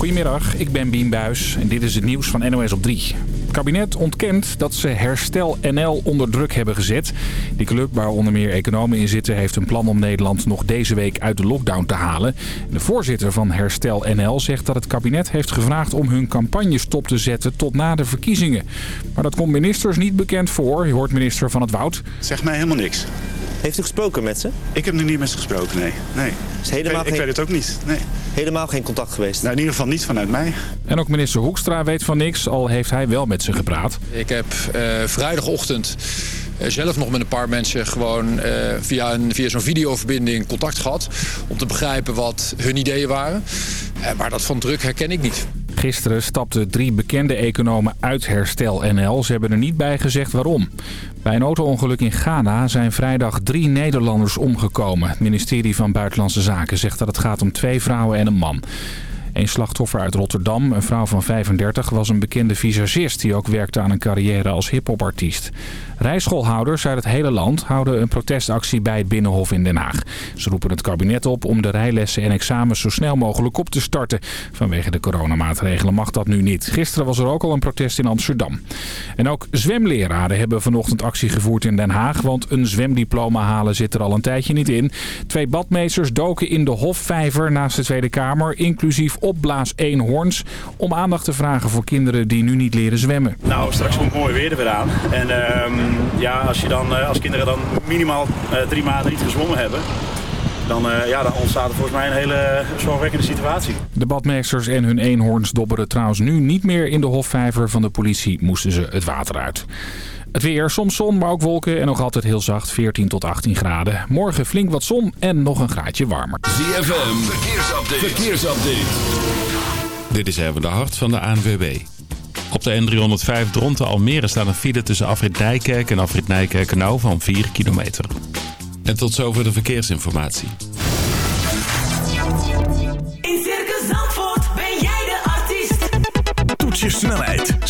Goedemiddag, ik ben Bien Buis en dit is het nieuws van NOS op 3. Het kabinet ontkent dat ze Herstel NL onder druk hebben gezet. Die club, waar onder meer economen in zitten, heeft een plan om Nederland nog deze week uit de lockdown te halen. De voorzitter van Herstel NL zegt dat het kabinet heeft gevraagd om hun campagne stop te zetten tot na de verkiezingen. Maar dat komt ministers niet bekend voor. Je hoort minister van het Woud. Zeg mij helemaal niks. Heeft u gesproken met ze? Ik heb nu niet met ze gesproken, nee. nee. Is helemaal ik, weet, ik weet het ook niet, nee. Helemaal geen contact geweest? Nou, in ieder geval niet vanuit mij. En ook minister Hoekstra weet van niks, al heeft hij wel met ze gepraat. Ik heb uh, vrijdagochtend uh, zelf nog met een paar mensen gewoon uh, via, een, via zo'n videoverbinding contact gehad. Om te begrijpen wat hun ideeën waren. maar dat van druk herken ik niet. Gisteren stapten drie bekende economen uit Herstel NL. Ze hebben er niet bij gezegd waarom. Bij een auto-ongeluk in Ghana zijn vrijdag drie Nederlanders omgekomen. Het ministerie van Buitenlandse Zaken zegt dat het gaat om twee vrouwen en een man. Een slachtoffer uit Rotterdam, een vrouw van 35, was een bekende visagist... die ook werkte aan een carrière als hiphopartiest. Rijschoolhouders uit het hele land houden een protestactie bij het Binnenhof in Den Haag. Ze roepen het kabinet op om de rijlessen en examens zo snel mogelijk op te starten. Vanwege de coronamaatregelen mag dat nu niet. Gisteren was er ook al een protest in Amsterdam. En ook zwemleraren hebben vanochtend actie gevoerd in Den Haag... want een zwemdiploma halen zit er al een tijdje niet in. Twee badmeesters doken in de Hofvijver naast de Tweede Kamer... inclusief opblaas eenhoorns... om aandacht te vragen voor kinderen die nu niet leren zwemmen. Nou, straks komt mooi weer er weer aan. En uh, ja, als, je dan, uh, als kinderen dan minimaal uh, drie maanden niet gezwommen hebben... Dan, uh, ja, dan ontstaat er volgens mij een hele zorgwekkende situatie. De badmeesters en hun eenhoorns dobberen trouwens nu niet meer in de Hofvijver van de politie. Moesten ze het water uit. Het weer, soms zon, maar ook wolken en nog altijd heel zacht, 14 tot 18 graden. Morgen flink wat zon en nog een graadje warmer. ZFM, verkeersupdate. verkeersupdate. Dit is even de hart van de ANWB. Op de N305 Dronten Almere staat een file tussen Afrit Nijkerk en Afrit Nijkerk-Nou van 4 kilometer. En tot zover de verkeersinformatie. In Circus Zandvoort ben jij de artiest. Toets je snelheid,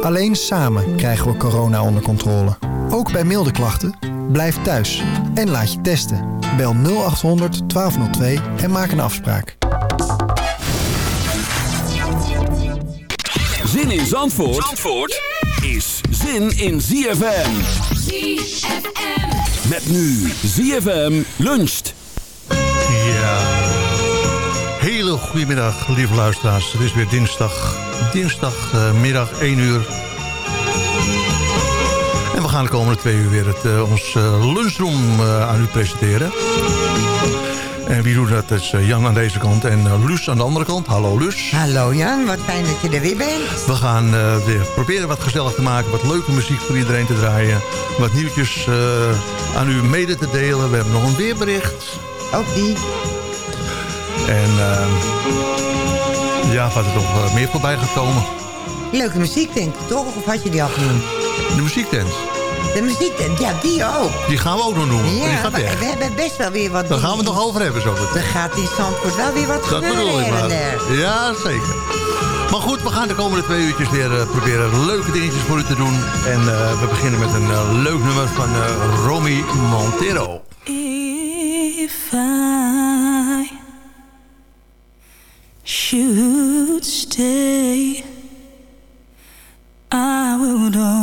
Alleen samen krijgen we corona onder controle. Ook bij milde klachten, blijf thuis en laat je testen. Bel 0800 1202 en maak een afspraak. Zin in Zandvoort, Zandvoort is zin in ZFM. ZFM. Met nu ZFM luncht. Ja. Goedemiddag, lieve luisteraars. Het is weer dinsdag. Dinsdagmiddag, 1 uur. En we gaan de komende twee uur weer het, uh, ons uh, lunchroom uh, aan u presenteren. En wie doet dat? Dat is Jan aan deze kant en Luus aan de andere kant. Hallo Luus. Hallo Jan, wat fijn dat je er weer bent. We gaan weer proberen wat gezellig te maken. Wat leuke muziek voor iedereen te draaien. Wat nieuwtjes aan u mede te delen. We hebben nog een weerbericht. Ook die. En eh, ja, wat er nog eh, meer voorbij gekomen. Leuke muziek, denk ik, toch? Of had je die al genoemd? De muziektent. De muziektent, ja, die ook. Die gaan we ook nog noemen. die Ja, gaat maar weg. we hebben best wel weer wat... Daar gaan we het nog over hebben zo meteen. Er gaat in Zandvoort wel weer wat Dat gebeuren bedoel ik maar. Ja, zeker. Maar goed, we gaan de komende twee uurtjes weer eh, proberen leuke dingetjes voor u te doen. En eh, we beginnen met een leuk nummer van eh, Romy Montero. If I should stay, I would only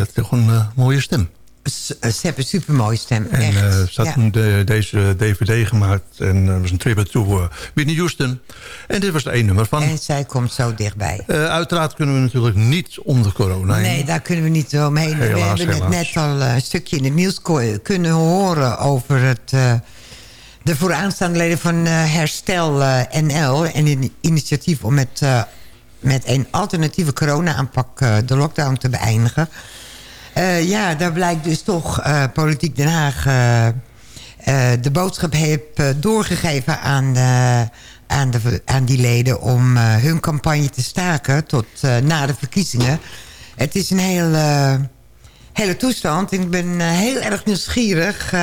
heeft toch een eh, mooie stem. s- ze hebben een supermooie stem. En echt. eh, ze had Ja. de- deze DVD gemaakt. En dat was een tribute to eh, Whitney Houston. En dit was er één nummer van. En zij komt zo dichtbij. Eh, uiteraard kunnen we natuurlijk niet om de corona heen. Nee, daar kunnen we niet omheen. we Helaas, hebben het net al eh, een stukje in het nieuws kunnen horen... over het, eh, de vooraanstaande leden van eh, Herstel eh, NL... en een initiatief om met, eh, met een alternatieve corona-aanpak... eh, de lockdown te beëindigen. Eh, ja, daar blijkt dus toch eh, Politiek Den Haag... eh, de boodschap heeft doorgegeven aan, aan, de, aan die leden... om hun campagne te staken tot na de verkiezingen. Het is een hele, hele toestand. Ik ben heel erg nieuwsgierig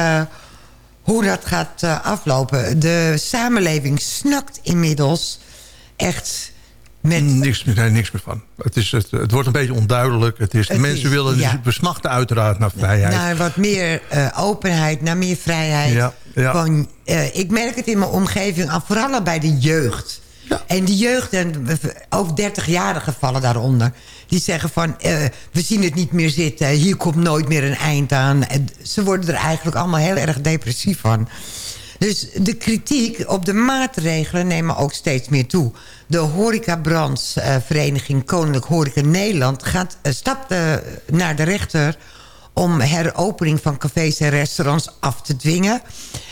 hoe dat gaat aflopen. De samenleving snakt inmiddels echt met... Niks, meer- nee, niks meer van. Het, is, het, het wordt een beetje onduidelijk. Het is, de Het mensen is, willen ja. dus besmachten uiteraard naar vrijheid. Naar wat meer eh, openheid, naar meer vrijheid. Ja, ja. Van, eh, ik merk het in mijn omgeving, al vooral al bij de jeugd. En die jeugd, en ook 30-jarigen vallen daaronder... die zeggen van, eh, we zien het niet meer zitten... hier komt nooit meer een eind aan. En ze worden er eigenlijk allemaal heel erg depressief van. Dus de kritiek op de maatregelen nemen ook steeds meer toe. De horecabrandsvereniging Koninklijk Horeca Nederland... Gaat, stapt eh, naar de rechter om heropening van cafés en restaurants af te dwingen.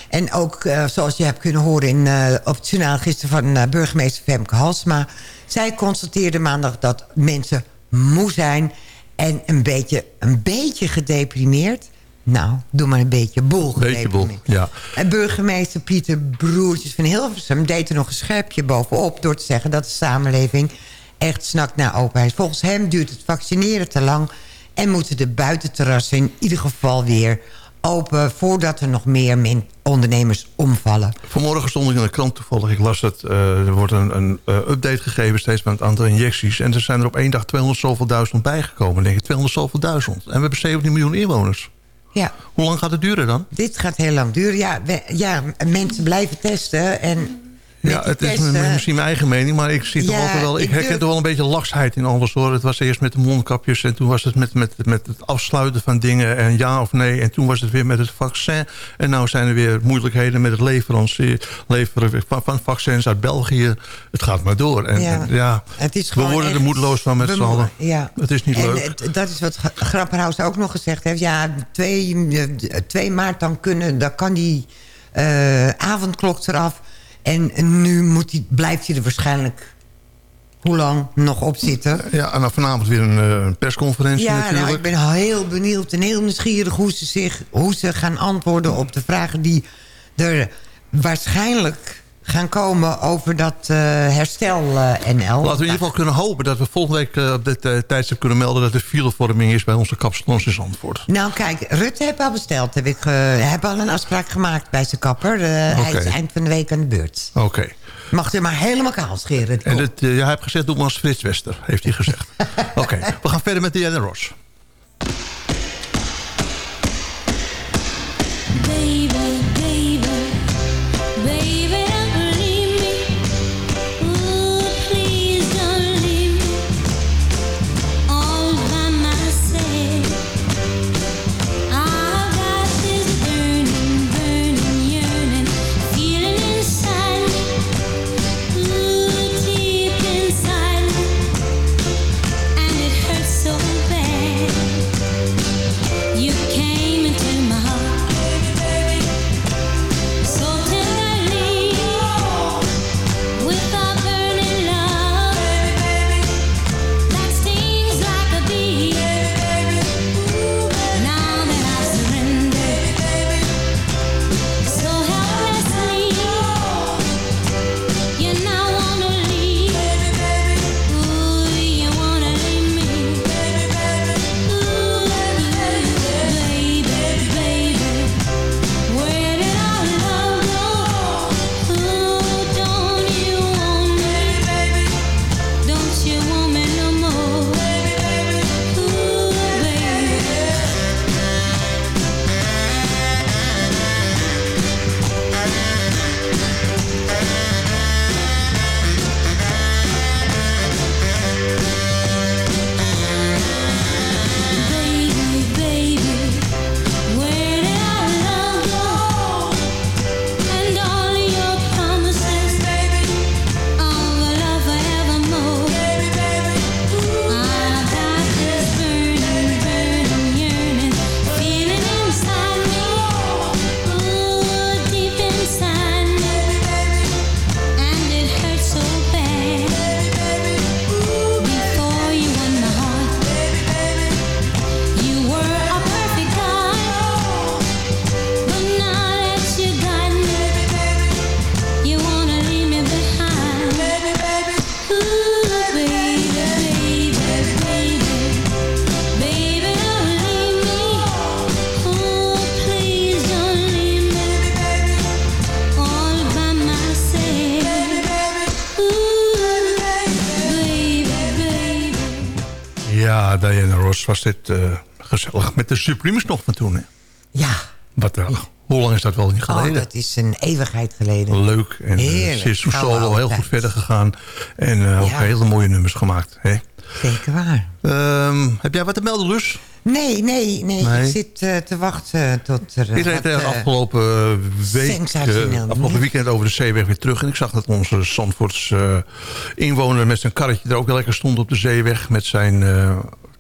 En ook, eh, zoals je hebt kunnen horen in, eh, op het journaal gisteren van burgemeester Femke Halsma... zij constateerde maandag dat mensen moe zijn en een beetje, een beetje gedeprimeerd. Nou, doe maar een beetje boel Beetje boel, ja. en burgemeester Pieter Broertjes van Hilversum deed er nog een scherpje bovenop... door te zeggen dat de samenleving echt snakt naar openheid. Volgens hem duurt het vaccineren te lang... en moeten de buitenterrassen in ieder geval weer open... voordat er nog meer min- ondernemers omvallen. Vanmorgen stond ik in de krant toevallig. Ik las het. eh, er wordt een, een eh, update gegeven steeds met het aantal injecties. En er zijn er op één dag 200 zoveel duizend bijgekomen. Dan denk ik 200 zoveel duizend. En we hebben 17 miljoen inwoners. Ja. Hoe lang gaat het duren dan? Dit gaat heel lang duren. Ja, we- ja mensen blijven testen en... Ja, het is mijn- misschien mijn eigen mening, maar ik zie toch altijd wel. Ik, ik herken durf- toch wel een beetje laksheid in alles hoor. Het was eerst met de mondkapjes en toen was het met, met, met het afsluiten van dingen en ja of nee. En toen was het weer met het vaccin. En nu zijn er weer moeilijkheden met het leveren, leveren van, van vaccins uit België. Het gaat maar door. En Ja. ja, ja Het is we worden er moedeloos van met z'n allen. Ja. Het is niet en leuk. het- dat is wat Gra- Grapperhaus ook nog gezegd heeft. Ja, 2 maart dan, kunnen, dan kan die eh, avondklok eraf. En nu moet blijft hij er waarschijnlijk hoe lang nog op zitten. Ja, en dan vanavond weer een eh, persconferentie Ja, natuurlijk. nou, ik ben heel benieuwd en heel nieuwsgierig hoe ze, zich, hoe ze gaan antwoorden op de vragen die er waarschijnlijk gaan komen over dat eh, herstel eh, NL. Laten we in ieder geval kunnen hopen dat we volgende week eh, op dit tijdstip kunnen melden... dat er filevorming is bij onze kapsalons in Zandvoort. Nou kijk, Rutte heeft al besteld. Heb ik heb al een afspraak gemaakt bij zijn kapper. Eh, Hij is eind van de week aan de beurt. Oké. Mag hij maar helemaal kaal scheren. En het, ja, hij heeft gezegd, doe maar als Frits Wester, heeft hij gezegd. Oké, we gaan verder met Diana Ross. Was dit eh, gezellig. Met de Supremes nog van toen, hè? Ja. Wat, hoe lang is dat wel niet geleden? Oh, dat is een eeuwigheid geleden. Leuk. En eh, Heerlijk. ze is solo heel goed verder gegaan. En eh, ook hele mooie nummers gemaakt. Hè? Zeker waar. Ehm, heb jij wat te melden, Lus? Nee, nee, nee. Nee. Ik zit te wachten tot er... Ik reed afgelopen week, afgelopen weekend over de zeeweg weer terug. En ik zag dat onze Zandvoorts inwoner met zijn karretje er ook lekker stond op de zeeweg. Met zijn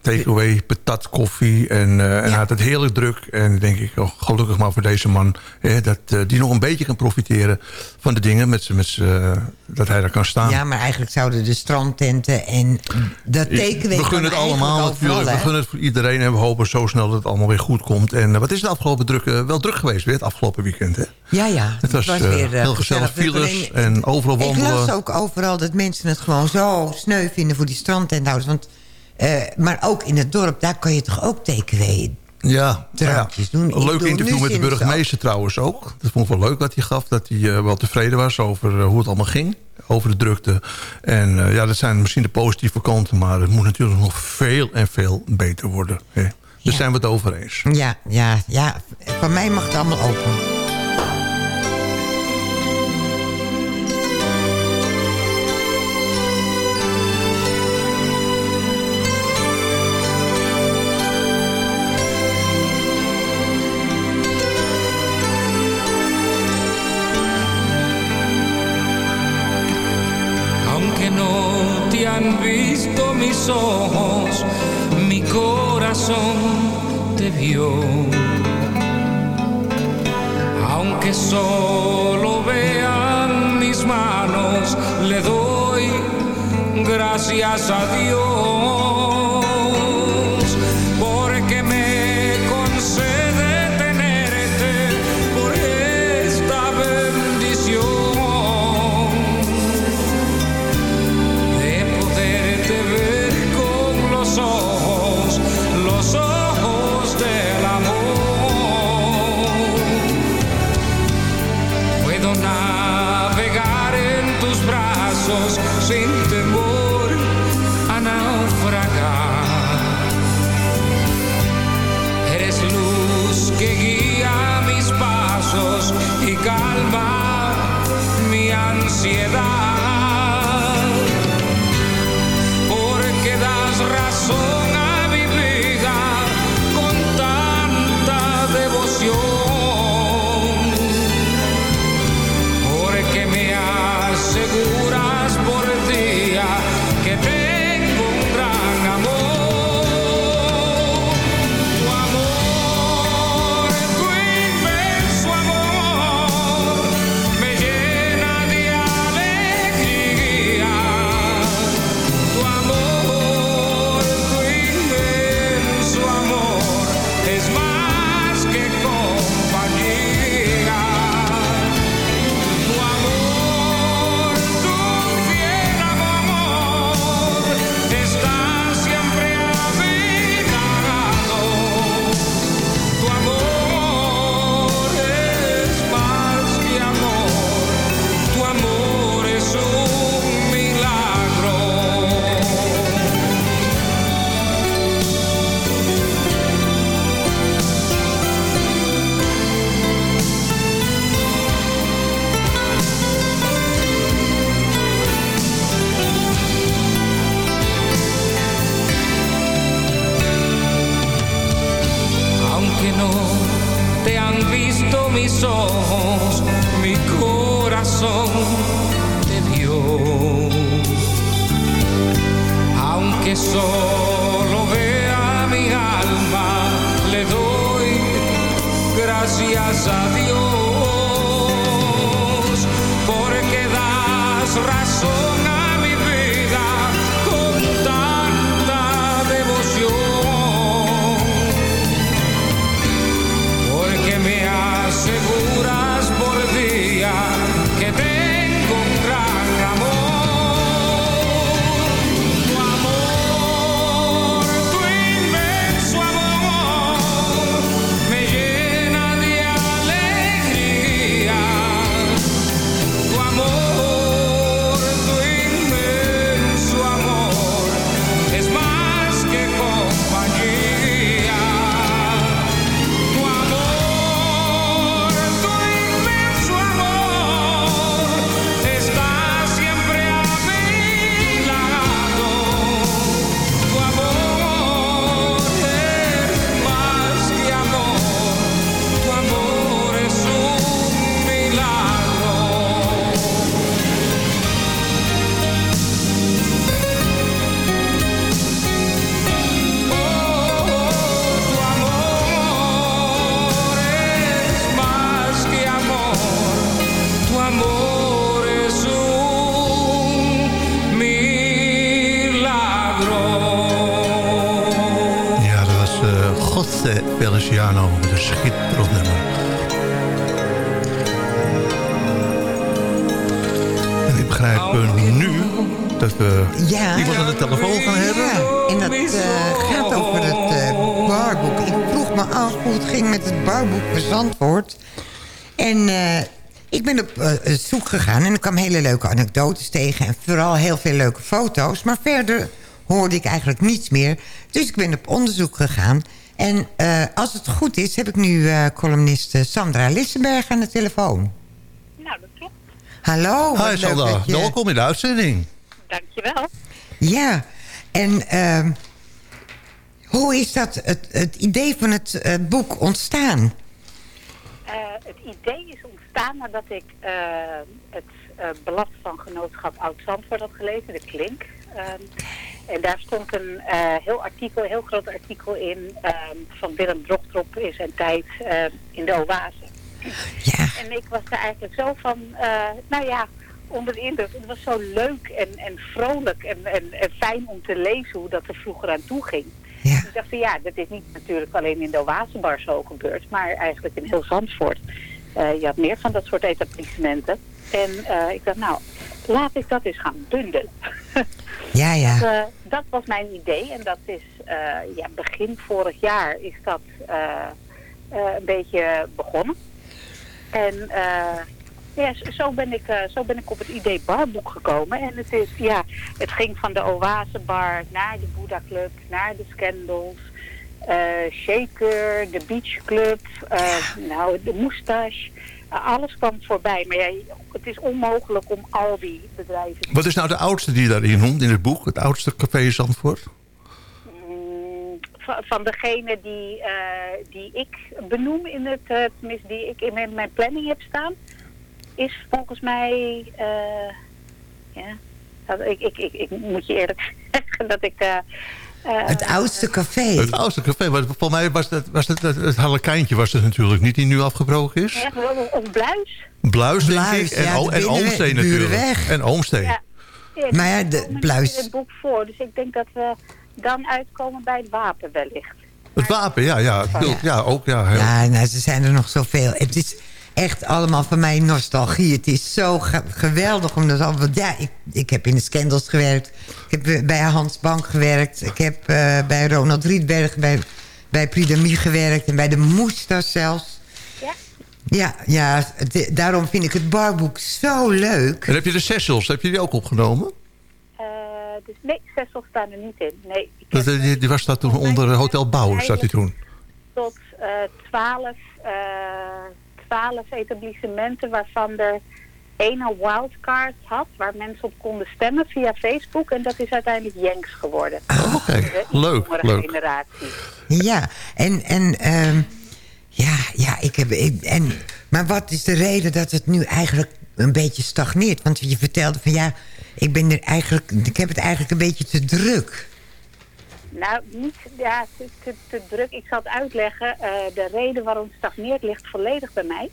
takeaway, patat, koffie. En, eh, en hij had het heerlijk druk. En denk ik, oh, gelukkig maar voor deze man. Hè, dat eh, die nog een beetje kan profiteren van de dingen. Met met eh, dat hij daar kan staan. Ja, maar eigenlijk zouden de strandtenten en dat tekenen... We gunnen het allemaal natuurlijk. We gunnen het voor iedereen. En we hopen zo snel dat het allemaal weer goed komt. En wat is het afgelopen druk? wel druk geweest weer het afgelopen weekend, hè? Ja, ja. Het was, weer, heel gezellig. Files en overal Ik wandelen. las ook overal dat mensen het gewoon zo sneu vinden voor die strandtenthouders. Want, eh, maar ook in het dorp, daar kan je toch ook tekenen. Ja, drankjes ja. doen. Een leuk interview met de burgemeester trouwens ook. Dat vond ik wel leuk wat hij gaf. Dat hij eh, wel tevreden was over eh, hoe het allemaal ging. Over de drukte. En ja, dat zijn misschien de positieve kanten. Maar het moet natuurlijk nog veel en veel beter worden. Hè. Daar zijn we het over eens. Ja, ja, ja. Van mij mag het allemaal open. Ojos, mi corazón te vio. Aunque solo vean mis manos, le doy gracias a Dios. Gegaan en ik kwam hele leuke anekdotes tegen... en vooral heel veel leuke foto's. Maar verder hoorde ik eigenlijk niets meer. Dus ik ben op onderzoek gegaan. En eh, als het goed is, heb ik nu eh columniste Sandra Lissenberg aan de telefoon. Nou, dat klopt. Hallo. Hi Sandra, je- welkom in de uitzending. Dankjewel. Ja, en ehm, hoe is dat, het, het idee van het eh, boek ontstaan? Eh, het idee is ontstaan nadat ik eh, het eh blad van genootschap Oud-Zandvoort had gelezen, de Klink. Ehm, en daar stond een eh, heel artikel, heel groot artikel in ehm, van Willem Drogtrop in zijn tijd in de Oase. Ja. En ik was er eigenlijk zo van, nou ja, onder de indruk. Het was zo leuk en, en vrolijk en, en, en fijn om te lezen hoe dat er vroeger aan toe ging. Ja. Ik dacht van ja, dat is niet natuurlijk alleen in de Oasebar zo gebeurd, maar eigenlijk in heel Zandvoort. Eh, je had meer van dat soort etablissementen. En eh, ik dacht, nou, laat ik dat eens gaan bundelen. Ja, ja. Dat, eh, dat was mijn idee en dat is eh, ja, begin vorig jaar is dat een beetje begonnen. En eh, ja, zo- ben, ik, eh, zo ben ik op het idee barboek gekomen. En het, is, ja, het ging van de Oasebar naar de Buddha Club, naar de Scandals, Shaker, de Beach Club, eh, nou, de Moustache. Eh, alles kwam voorbij. Maar ja, het is onmogelijk om al die bedrijven Wat is nou de oudste die je daarin noemt in het boek? Het oudste café Zandvoort? Mm, van, degene die, eh, die ik benoem in het, eh, tenminste die ik in mijn, mijn planning heb staan, is volgens mij, eh, ja, dat- ik, ik, ik, ik moet je eerlijk zeggen dat ik... eh, Het oudste café. Het oudste café, want voor mij was het, was het, het, het Harlekijntje was het natuurlijk niet, die nu afgebroken is. ja, of, of Bluis. Bluis, denk Bluis, ik. En, ja, en Oomsteen natuurlijk. Burenweg. En Oomsteen. Ja. Ja, Maar ja, de Bluis- in het boek voor, dus ik denk dat we dan uitkomen bij het wapen wellicht. Het wapen, ja, ja. ja ook, ja. Heel. Ja, nou, ze zijn er nog zoveel. Het is echt allemaal van mij nostalgie. Het is zo ge- geweldig om dat allemaal... Ja, ik, ik heb in de Scandals gewerkt. Ik heb eh, bij Hans Bank gewerkt. Ik heb eh, bij Ronald Rietberg, bij, bij Pridamie gewerkt. En bij de Moestas zelfs. Ja. Ja, ja het- daarom vind ik het barboek zo leuk. En heb je de Cecils, heb je die ook opgenomen? Eh, dus nee, Cecil staan er niet in. Nee, ik Dat, heb, die, die was daar toen onder Hotel Bouwer, zat hij toen. tot eh, twaalf, eh, twaalf etablissementen waarvan er één een wildcard had waar mensen op konden stemmen via Facebook. En dat is uiteindelijk Jenks geworden. Oké, De leuk, jongere leuk. generatie. Ja, en... en ehm, ja, ja, ik heb... Ik, en, maar wat is de reden dat het nu eigenlijk een beetje stagneert? Want je vertelde van ja, ik ben er eigenlijk... Ik heb het eigenlijk een beetje te druk. Nou, niet ja, te, te, druk. Ik zal het uitleggen. Eh, de reden waarom het stagneert ligt volledig bij mij.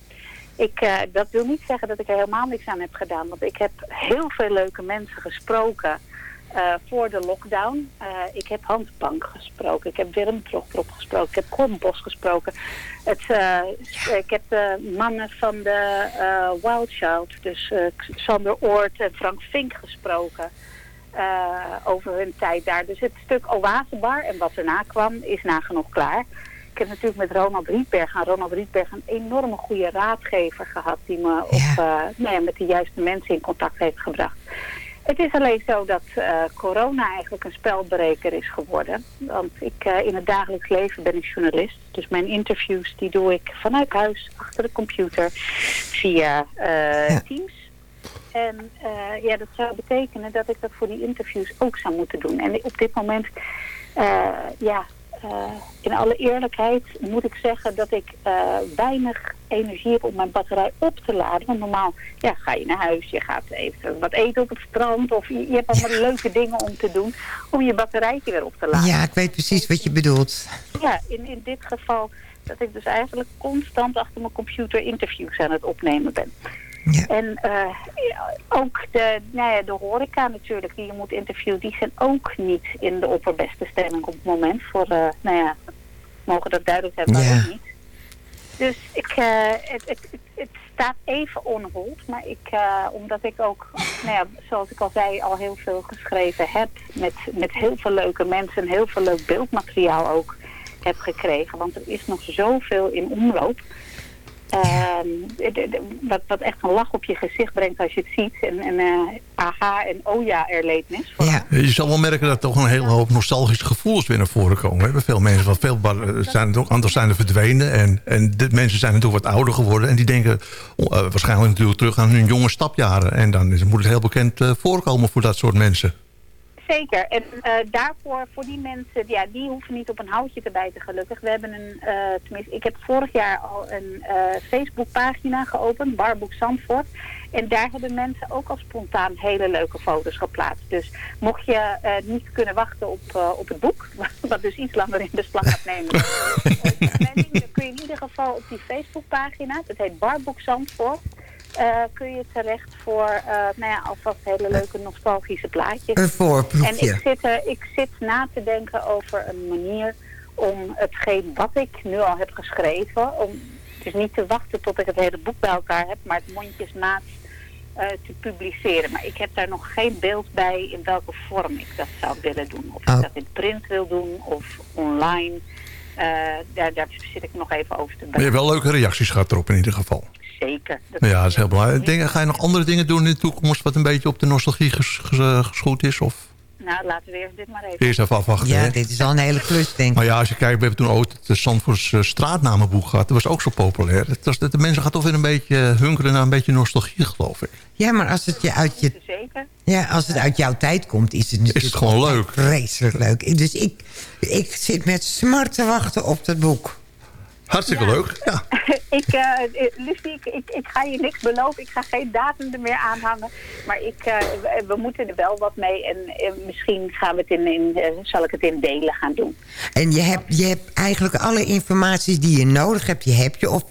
Ik, eh, dat wil niet zeggen dat ik er helemaal niks aan heb gedaan. Want ik heb heel veel leuke mensen gesproken eh, voor de lockdown. Ik heb Hans Bank gesproken. Ik heb Willem Trogtrop gesproken. Ik heb Cor Bos gesproken. Het, Ik heb de mannen van de Wild Child. Dus Xander Oort en Frank Vink gesproken over hun tijd daar. Dus het stuk Oasebar en wat erna kwam is nagenoeg klaar. Ik heb natuurlijk met Ronald Rietberg aan Ronald Rietberg een enorme goede raadgever gehad die me op, eh, nou ja, met de juiste mensen in contact heeft gebracht. Het is alleen zo dat eh, corona eigenlijk een spelbreker is geworden. Want ik, eh, in het dagelijks leven ben ik journalist. Dus mijn interviews die doe ik vanuit huis, achter de computer, via eh, Teams. En eh, ja, dat zou betekenen dat ik dat voor die interviews ook zou moeten doen. En op dit moment, eh, ja, eh, in alle eerlijkheid moet ik zeggen dat ik weinig energie heb om mijn batterij op te laden. Want normaal ja, ga je naar huis, je gaat even wat eten op het strand of je, je hebt allemaal leuke dingen om te doen om je batterijtje weer op te laden. Ja, ik weet precies wat je bedoelt. Ja, in, in dit geval dat ik dus eigenlijk constant achter mijn computer interviews aan het opnemen ben. En eh, ook de, nou ja, de horeca natuurlijk, die je moet interviewen, die zijn ook niet in de opperbeste stemming op het moment voor, eh, nou ja, mogen dat duidelijk hebben, Ja. niet. Dus ik, eh, het, het, het, het staat even on hold, maar ik, omdat ik ook, nou ja, zoals ik al zei, al heel veel geschreven heb met, met heel veel leuke mensen en heel veel leuk beeldmateriaal ook heb gekregen. Want er is nog zoveel in omloop. Ehm, de- de- wat, wat echt een lach op je gezicht brengt als je het ziet. En, en eh, aha en oh ja erlevenis. Je zal wel merken dat er toch een hele hoop nostalgische gevoelens weer naar voren komen. We hebben veel mensen, van veel bar- zijn er ook, aantal zijn er verdwenen. En, en de mensen zijn natuurlijk wat ouder geworden. En die denken oh, eh, waarschijnlijk natuurlijk terug aan hun jonge stapjaren. En dan is, moet het heel bekend eh, voorkomen voor dat soort mensen. Zeker. En eh, daarvoor, voor die mensen, ja, die hoeven niet op een houtje te bijten gelukkig. We hebben een, eh, tenminste, ik heb vorig jaar al een eh Facebookpagina geopend, Barboek Zandvoort. En daar hebben mensen ook al spontaan hele leuke foto's geplaatst. Dus mocht je niet kunnen wachten op, op het boek, wat dus iets langer in beslag gaat nemen, dan kun je in ieder geval op die Facebookpagina, dat heet Barboek Zandvoort, eh, kun je terecht voor eh, nou ja, alvast hele leuke nostalgische plaatjes. Een voorproefje. En ik zit, er, ik zit na te denken over een manier om hetgeen wat ik nu al heb geschreven, om dus niet te wachten tot ik het hele boek bij elkaar heb, maar het mondjesmaat eh te publiceren. Maar ik heb daar nog geen beeld bij in welke vorm ik dat zou willen doen. Of Oh. ik dat in print wil doen of online. Eh, daar, daar zit ik nog even over te Maar je hebt wel leuke reacties gehad erop in ieder geval. Zeker. Dat Ja, dat is heel belangrijk. Denk, ga je nog andere dingen doen in de toekomst... wat een beetje op de nostalgie ges, ges- geschoed is? Of Nou, laten we eerst dit maar even. eerst even afwachten? Ja, hè? dit is al een hele klus, denk ik. Maar ja, als je kijkt, we hebben toen ooit het Zandvoorts eh, straatnamenboek gehad. Dat was ook zo populair. Het was, de mensen gaan toch weer een beetje hunkeren naar een beetje nostalgie, geloof ik. Ja, maar als het, je uit je, Zeker. ja, als het uit jouw tijd komt, is het natuurlijk het gewoon leuk. vreselijk leuk. Dus ik, ik zit met smart te wachten op dat boek. Hartstikke leuk. Ja. ik, eh, Lucie, ik, ik, ik ga je niks beloven. Ik ga geen datum er meer aanhangen. Maar ik, eh, we, we moeten er wel wat mee. En misschien gaan we het in, in, eh, zal ik het in delen gaan doen. En je hebt, je hebt eigenlijk alle informatie die je nodig hebt, die heb je. Of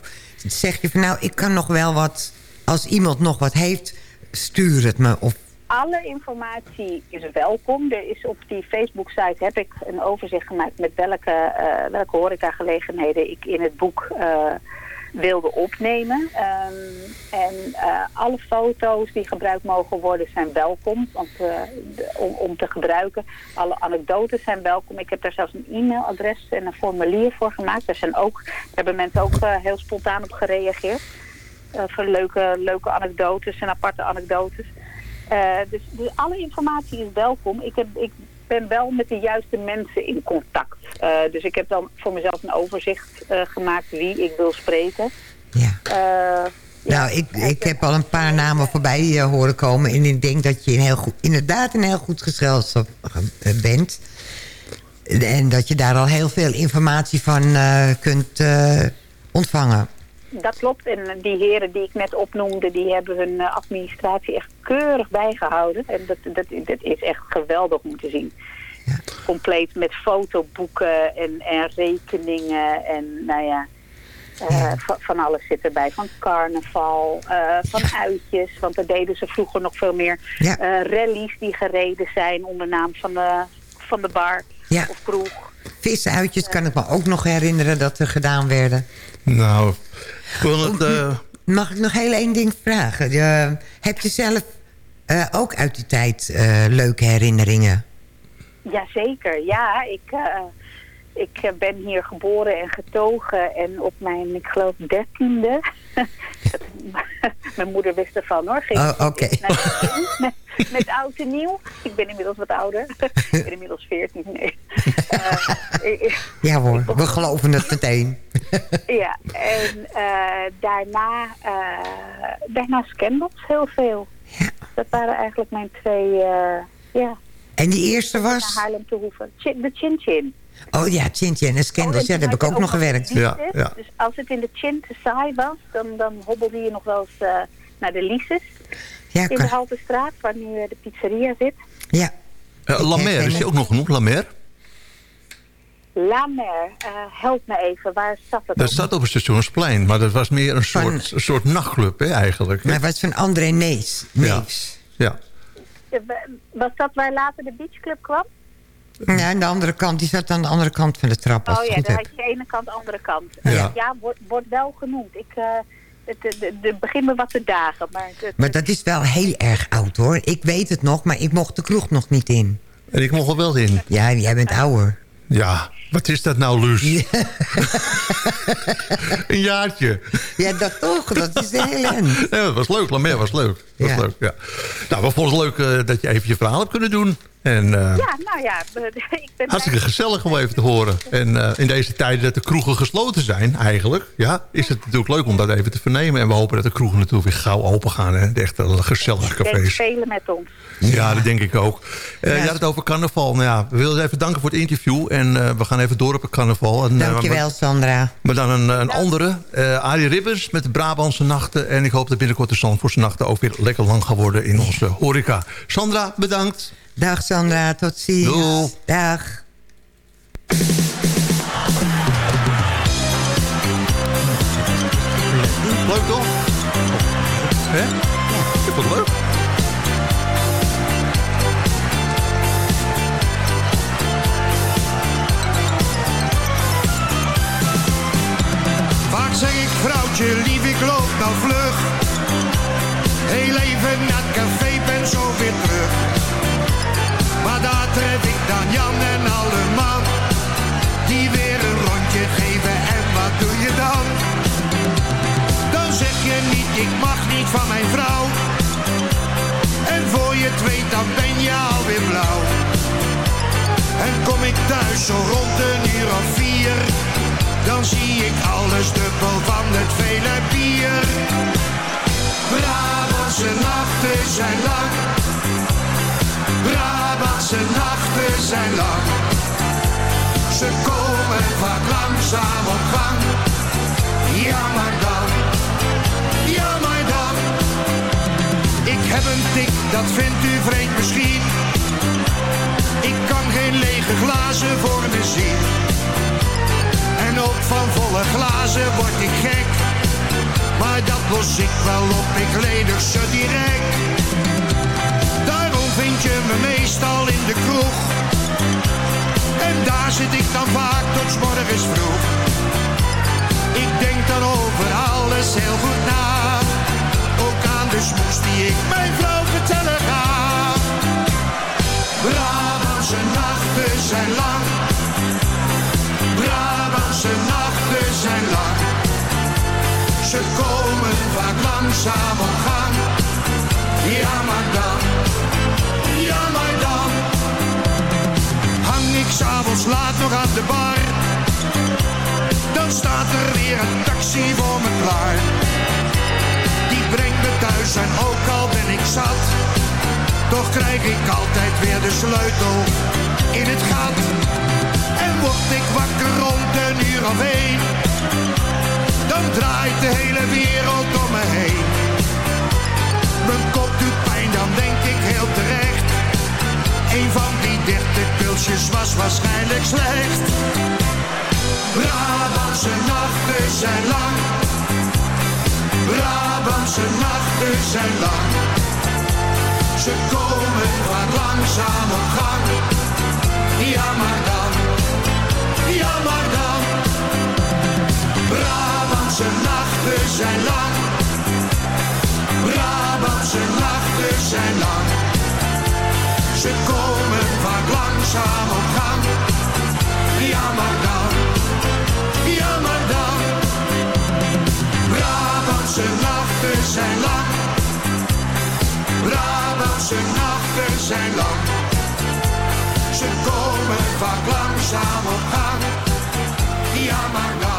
zeg je van nou, ik kan nog wel wat... Als iemand nog wat heeft, stuur het me. Of, Alle informatie is welkom. Er is op die Facebook-site heb ik een overzicht gemaakt met welke, eh welke horecagelegenheden ik in het boek eh, wilde opnemen. Ehm, en eh, alle foto's die gebruikt mogen worden zijn welkom want, om, om te gebruiken. Alle anekdotes zijn welkom. Ik heb daar zelfs een e-mailadres en een formulier voor gemaakt. Daar, zijn ook, daar hebben mensen ook heel spontaan op gereageerd. Voor leuke, leuke anekdotes en aparte anekdotes. Eh, dus, dus alle informatie is welkom. Ik, heb, ik ben wel met de juiste mensen in contact. Eh, dus ik heb dan voor mezelf een overzicht eh, gemaakt wie ik wil spreken. Ja. nou, ik, ik heb al een paar namen voorbij horen komen. En ik denk dat je een heel goed, inderdaad een heel goed gezelschap bent. En dat je daar al heel veel informatie van kunt ontvangen. Dat klopt. En die heren die ik net opnoemde, die hebben hun eh, administratie echt keurig bijgehouden. En dat, dat, dat is echt geweldig om te zien. Compleet met fotoboeken en, en rekeningen en nou ja, eh, van, van alles zit erbij. Van carnaval, eh, van uitjes, want dat deden ze vroeger nog veel meer. Ja. Eh, rallies die gereden zijn onder naam van de, van de bar Ja. of kroeg. Visuitjes kan ik me ook nog herinneren dat er gedaan werden. Nou, wil het... eh, Mag ik nog heel één ding vragen? Heb je zelf eh, ook uit die tijd eh, leuke herinneringen? Jazeker, ja. Ik, eh, ik eh, ben hier geboren en getogen en op mijn, ik geloof, dertiende. mijn moeder wist ervan hoor. Ging Oh, oké. met, met oud en nieuw. Ik ben inmiddels wat ouder. ik ben inmiddels veertien, nee. Ik- Ja hoor, we geloven het meteen. ja, en eh, daarna, daarna Scandals heel veel. Dat waren eigenlijk mijn twee, ja. En die eerste Naar was? Haarlem te hoeven. De Chin Chin. Oh ja, Tintje en Scandals. Ja, daar heb ik ook nog gewerkt. Lises. Dus als het in de Chin te saai was, dan, dan hobbelde je nog wel eens eh, naar de Lises. Ja, in de kan. Haltestraat, waar nu eh, de pizzeria zit. Ja. eh, Lamer, is die ook nog genoemd? Lamer? La Mer, eh, help me even, waar zat het Dat op? staat op het stationsplein, maar dat was meer een soort, een soort nachtclub hè, eigenlijk. Maar wat van André Nees. Ja. Neefs. Ja. Wa- Was dat waar later de beachclub kwam? Ja, en de andere kant, die zat aan de andere kant van de trap. Als Oh ja, dan had heb. je ene kant, andere kant. Ja. Ja, wordt, wordt wel genoemd. Ik, eh, het, het begint me wat te dagen. Maar, het, Maar dat is wel heel erg oud hoor. Ik weet het nog, maar ik mocht de kroeg nog niet in. En ik mocht er wel in. Ja, jij bent ouder. Ja, wat is dat nou, Luus? een jaartje. Ja, dat toch. Dat is de hele end. Ja, dat was leuk. Lamer was leuk. Dat was Ja. leuk, ja. Nou, we vonden het leuk eh, dat je even je verhaal hebt kunnen doen. En eh, ja, nou ja, ik ben... hartstikke gezellig om even te horen. En eh, in deze tijden dat de kroegen gesloten zijn, eigenlijk... Ja, is het natuurlijk leuk om dat even te vernemen. En we hopen dat de kroegen natuurlijk weer gauw open gaan. Hè? De echte gezellige cafés. spelen met ons. Ja, dat denk ik ook. Eh, Je had het over carnaval. Nou ja, we willen even danken voor het interview. En eh, we gaan even door op het carnaval. En, Dankjewel, Sandra. maar dan een, een andere. eh Arie Ribbers met de Brabantse nachten. En ik hoop dat binnenkort de Zandvoortse nachten ook weer lekker lang gaan worden in onze horeca. Sandra, bedankt. Dag Sandra, tot ziens. Doei. Dag. Leuk toch? Hè? Ik vond het leuk. Vaak zeg ik vrouwtje lief, ik loop nou vlug. Heel even naar het café, ben zo weer terug. Tref ik dan Jan en alle. Die weer een rondje geven en wat doe je dan? Dan zeg je niet, ik mag niet van mijn vrouw. En voor je het weet, dan ben je alweer blauw. En kom ik thuis zo rond een uur of vier dan zie ik alles dubbel van het vele bier. Brabantse nachten zijn lang. Brabantse nachten zijn lang. Ze komen vaak langzaam op gang. Ja, dan. Ja, maar dan. Ik heb een tik, dat vindt u vreemd misschien. Ik kan geen lege glazen voor me zien. En ook van volle glazen word ik gek. Maar dat los ik wel op, ik ledig ze direct. Vind je me meestal in de kroeg. En daar zit ik dan vaak tot morgens vroeg. Ik denk dan over alles heel goed na. Ook aan de smoes die ik mijn vrouw vertellen ga. Brabantse nachten zijn lang. Brabantse nachten zijn lang. Ze komen vaak langzaam op gang. Ja, maar dan. Ik s'avonds laat nog aan de bar. Dan staat er weer een taxi voor me klaar. Die brengt me thuis en ook al ben ik zat. Toch krijg ik altijd weer de sleutel in het gat. En word ik wakker rond een uur of. Dan draait de hele wereld om me heen. Mijn kop doet pijn, dan denk ik heel terecht. Een van die dertig pilsjes was waarschijnlijk slecht. Brabantse nachten zijn lang. Brabantse nachten zijn lang. Ze komen vaak langzaam op gang. Ja, maar dan. Ja, maar dan. Brabantse nachten zijn lang. Brabantse nachten zijn lang. Ze komen vaak langzaam op gang. Ja, maar dan. Ja, maar dan. Brabantse nachten zijn lang. Brabantse nachten zijn lang. Ze komen vaak langzaam op gang. Ja, maar dan.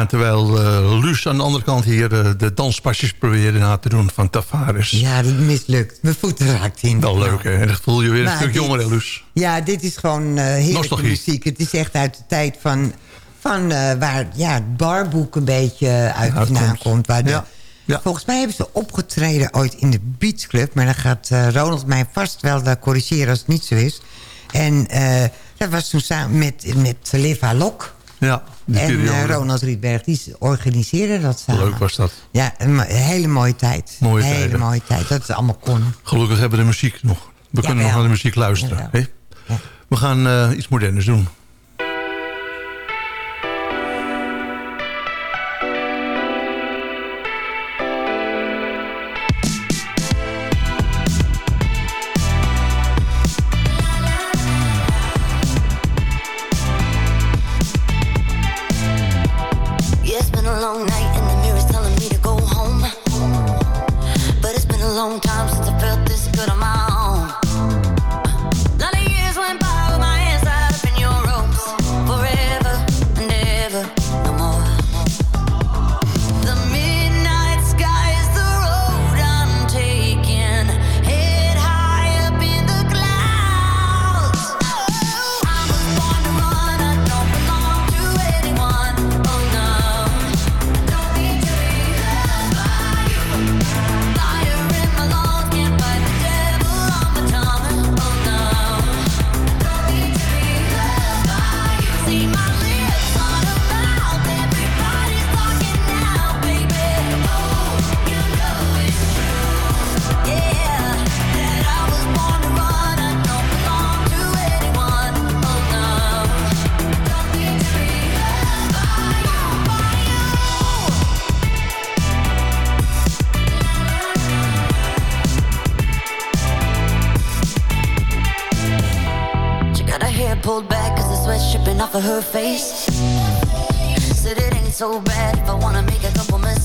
Ja, terwijl eh Luus aan de andere kant hier eh, de danspasjes probeerde na te doen van Tavares. Ja, dat mislukt. Mijn voeten raakt in. Wel leuk, hè? En dan voel je weer een stuk dit- jonger, hè, Luus? Ja, dit is gewoon eh heerlijke muziek. Het is echt uit de tijd van, van waar ja, het barboek een beetje uit vandaan komt. Waar de, Volgens mij hebben ze opgetreden ooit in de Beach Club. Maar dan gaat Ronald mij vast wel corrigeren als het niet zo is. En dat was toen samen met, met Liv Halok. Ja, En eh, Ronald Rietberg, die organiseerde dat samen. Leuk was dat. Ja, een, hele mooie tijd. Mooie hele tijden. mooie tijd. Dat het allemaal kon. Gelukkig hebben we de muziek nog. We kunnen nog naar de muziek luisteren. We gaan eh, iets moderners doen. Of her face. Said it ain't so bad if I wanna make a couple mistakes.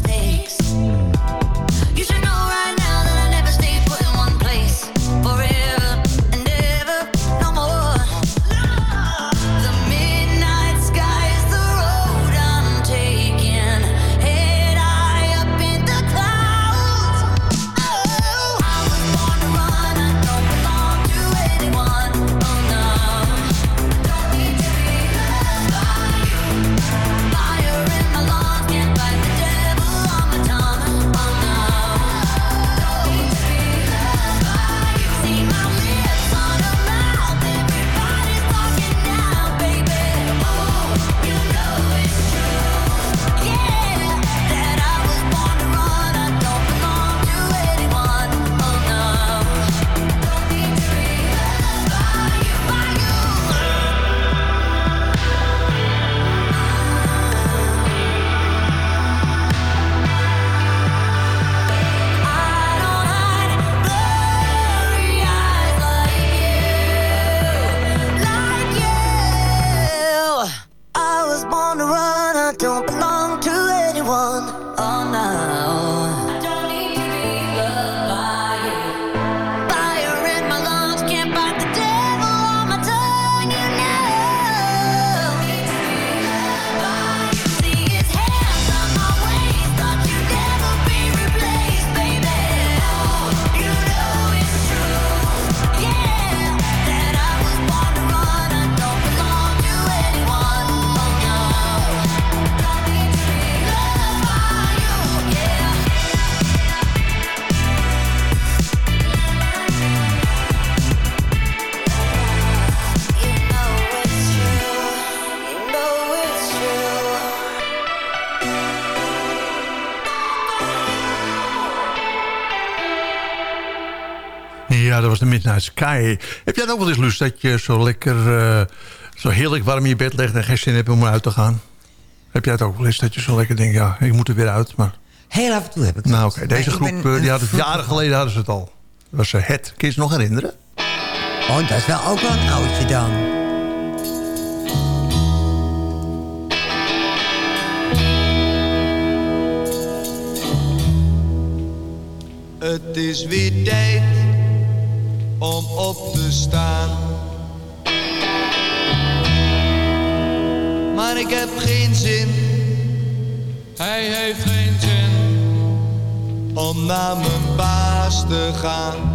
Midnight Sky. Heb jij ook wel eens lust dat je zo lekker... eh, zo heerlijk warm in je bed legt en geen zin hebt om uit te gaan? Heb jij het ook wel eens dat je zo lekker denkt... ja, ik moet er weer uit, maar... Heel af en toe heb ik Nou dat. oké, deze Maar groep, ben eh, die hadden, jaren geleden hadden ze het al. Dat was eh, het. Kun je het nog herinneren? Oh, dat is wel ook wel een oudje dan. Het is weer tijd om op te staan. Maar ik heb geen zin Hij heeft geen zin om naar mijn baas te gaan.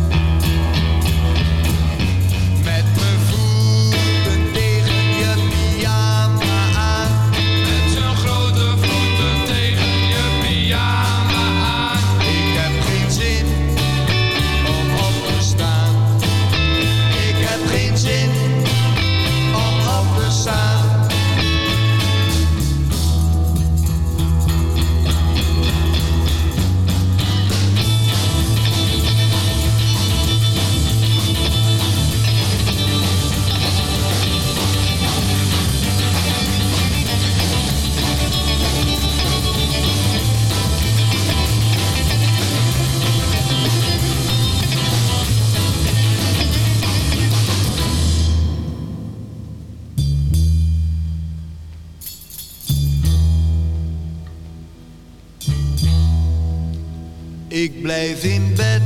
Blijf in bed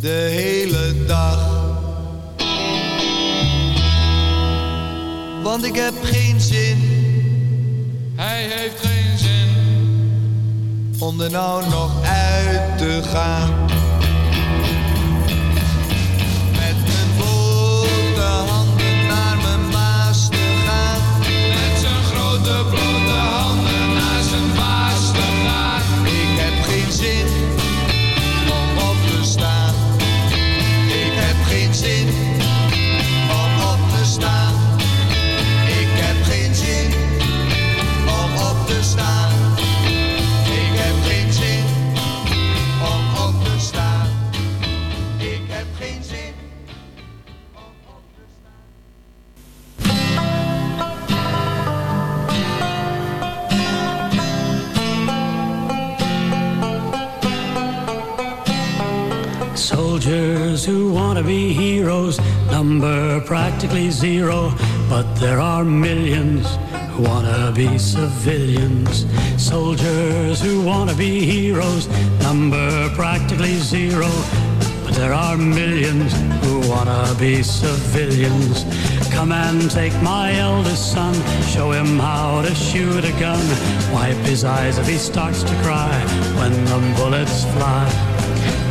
de hele dag. Want ik heb geen zin. Hij heeft geen zin. Om er nou nog uit te gaan. Practically zero, but there are millions who want to be civilians. Soldiers who want to be heroes number practically zero, but there are millions who want to be civilians. Come and take my eldest son, show him how to shoot a gun. Wipe his eyes if he starts to cry when the bullets fly.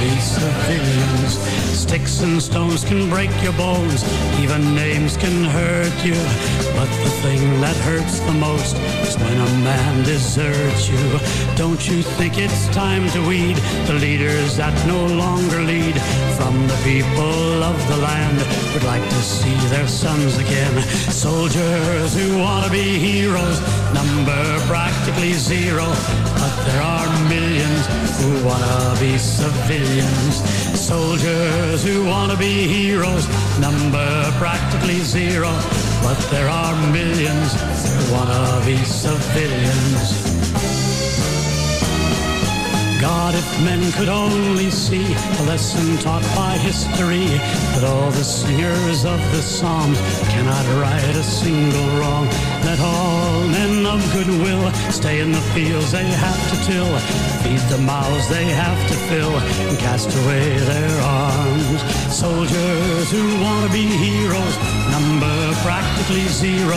be civilians. Sticks and stones can break your bones, even names can hurt you. But the thing that hurts the most is when a man deserts you. Don't you think it's time to weed the leaders that no longer lead? From the people of the land would like to see their sons again. Soldiers who want to be heroes, number practically zero. But there are millions who want to be civilians. Soldiers who want to be heroes, number practically zero. But there are millions who want to be civilians. God, if men could only see the lesson taught by history, that all the singers of the Psalms cannot right a single wrong, that all men of goodwill stay in the fields they have to till, feed the mouths they have to fill, and cast away their arms. Soldiers who want to be heroes number practically zero,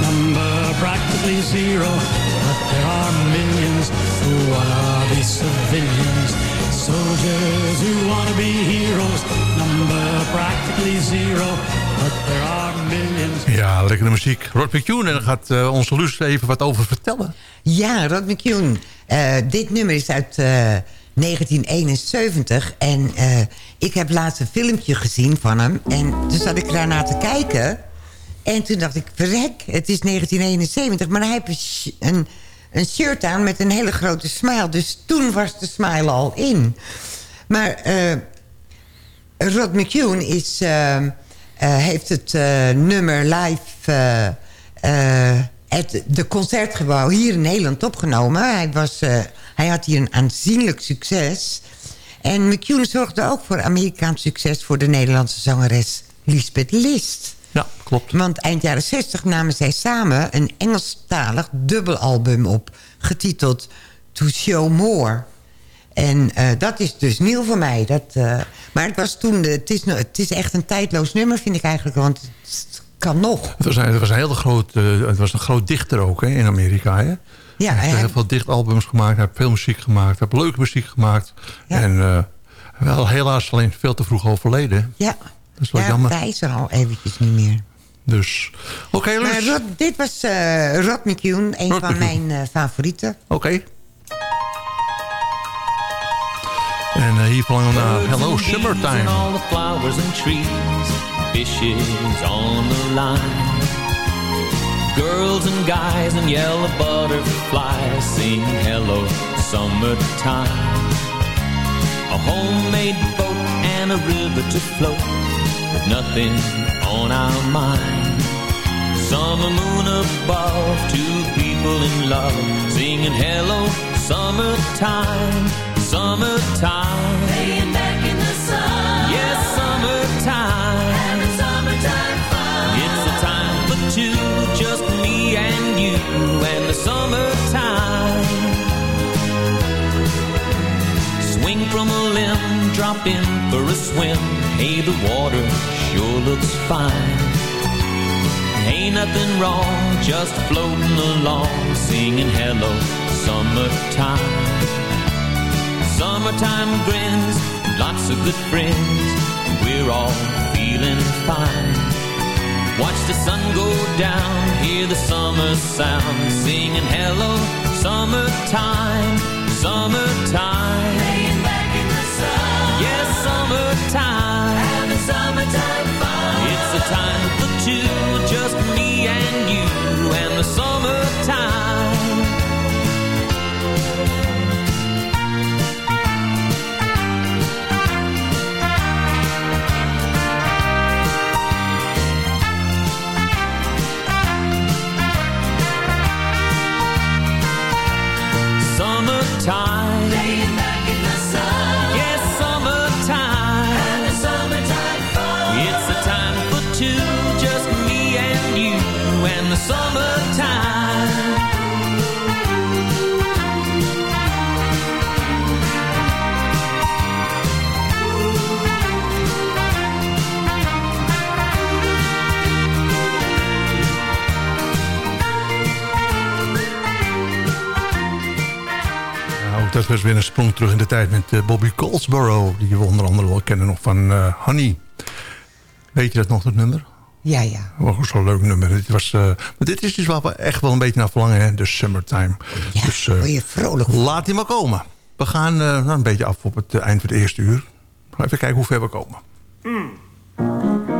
number practically zero, but there are millions who want to be civilians. Soldiers who want to be heroes number practically zero, but there are millions. Ja, lekkere muziek. Rod McCune, en daar gaat eh, onze Luus even wat over vertellen. Ja, Rod McCune. Eh, dit nummer is uit eh, 1971. En eh, ik heb laatst een filmpje gezien van hem. En toen zat ik daarna te kijken. En toen dacht ik, verrek, het is 1971. Maar hij heeft een, een, shirt aan met een hele grote smile. Dus toen was de smile al in. Maar eh, Rod McCune is, eh, eh, heeft het nummer live... het de concertgebouw hier in Nederland opgenomen. Hij, was, hij had hier een aanzienlijk succes. En McCune zorgde ook voor Amerikaans succes... voor de Nederlandse zangeres Lisbeth List. Klopt. Want eind jaren 60 namen zij samen een Engelstalig dubbelalbum op... getiteld To Show More. En eh, dat is dus nieuw voor mij. Dat, eh, maar het was toen... Het, is, het is echt een tijdloos nummer, vind ik eigenlijk. Want het kan nog. Het was, een, het was een hele groot, eh, het was een groot dichter ook hè, in Amerika. Hè? Ja, hij heeft heel veel dichtalbums gemaakt, hij heeft veel muziek gemaakt, hij heeft leuke muziek gemaakt. En wel helaas alleen veel te vroeg overleden. Ja, Dat is wel ja jammer. hij is er al eventjes niet meer. Dus, oké, Luus. Maar Rod, dit was eh Rod McCune, een Rod van McCune. mijn eh, favorieten. Oké. En eh, hier verlangen we naar Hello Summertime. and all the flowers and trees, fishes on the line. Girls and guys and yellow butterflies sing hello summertime. A homemade boat and a river to float nothing on our mind. Summer moon above, two people in love singing hello summertime, summertime. Laying back in the sun. Yes, summertime. Having summertime fun. It's a time for two, just me and you and the summertime. Swing from a limb, drop in for a swim. Hey, the water sure looks fine. Ain't nothing wrong, just floating along, singing hello, summertime. Summertime grins, lots of good friends, we're all feeling fine. Watch the sun go down, hear the summer sound, singing hello, summertime, summertime. Summertime fun. It's a time for two, just me and you and the. Summertime. Dat was weer een sprong terug in de tijd met eh, Bobby Goldsboro. Die we onder andere wel kennen nog van eh, Honey. Weet je dat nog, dat nummer? Ja, ja. Oh, zo'n leuk nummer. Dit was, eh, maar dit is dus waar we echt wel een beetje naar verlangen, hè? de summertime. Ja, dus, eh, je vrolijk Laat die maar komen. We gaan eh, nou, een beetje af op het eind van het eerste uur. Even kijken hoe ver we komen. My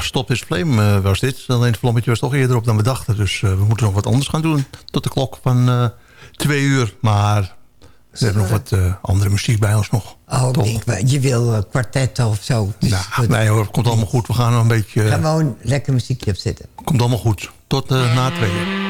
Ja, Stop This Flame eh, was dit. Alleen het vlammetje was toch eerder op dan we dachten. Dus eh, we moeten nog wat anders gaan doen. Tot de klok van eh, twee uur. Maar we hebben nog wat andere muziek bij ons nog. Oh, ik, je wil eh, kwartetten of zo. Dus Nou, nee hoor, komt allemaal goed. We gaan nog een beetje... Gewoon lekker muziekje opzetten. komt allemaal goed. Tot na tweeën.